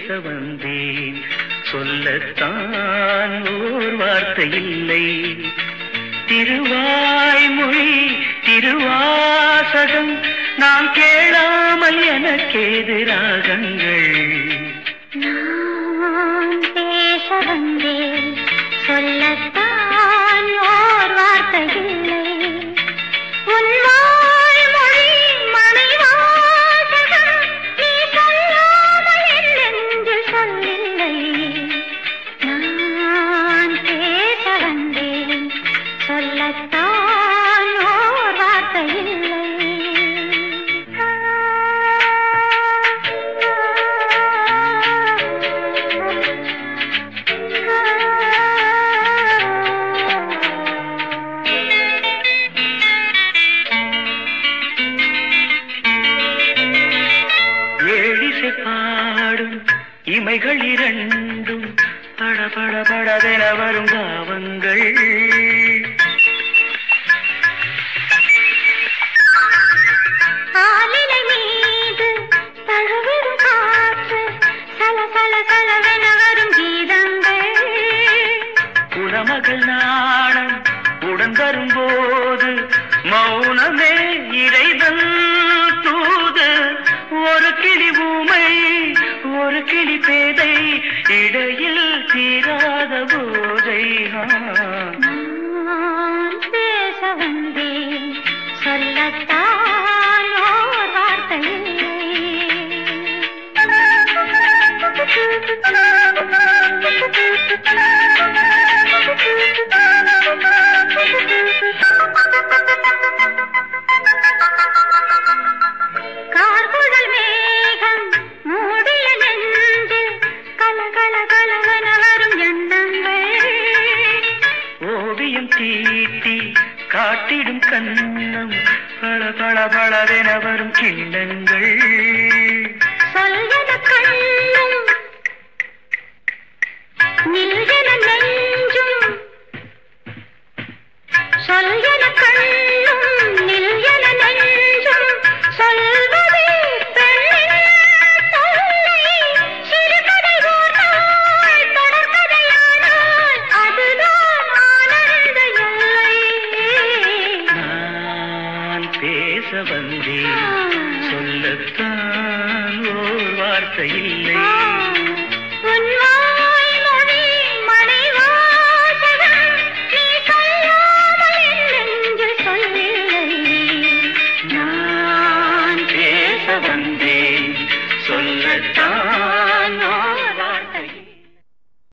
பேச வந்தேன் சொல்லத்தான் ஓர் வார்த்தை இல்லை. திருவாய்மொழி திருவாசகம் நாம் கேளாமல் எனக்கு எதிராகங்கள் ஏழிசை பாடும் இமைகள் இரண்டும் பட பட படவென வரும் கீதங்கள். குணமகள் நாணம் உடன் வரும்போது மௌனமே இறைவன் தூது. ஒரு கிளி ஊமை ஒரு கிளி பேதை இடையில் தீராத போதை பேச வந்தேன் சொல்லத்தான் வார்த்தையில் தீட்டி காட்டிடும் கண்ணம் பல பல பலவென வரும் கிண்ணங்கள். சொல்வத நெஞ்சும். சொல்வத கண்ணும். நான் பேச வந்தேன். சொல்லத்தான் ஓர் வார்த்தை இல்லை. சொல்லத்தான்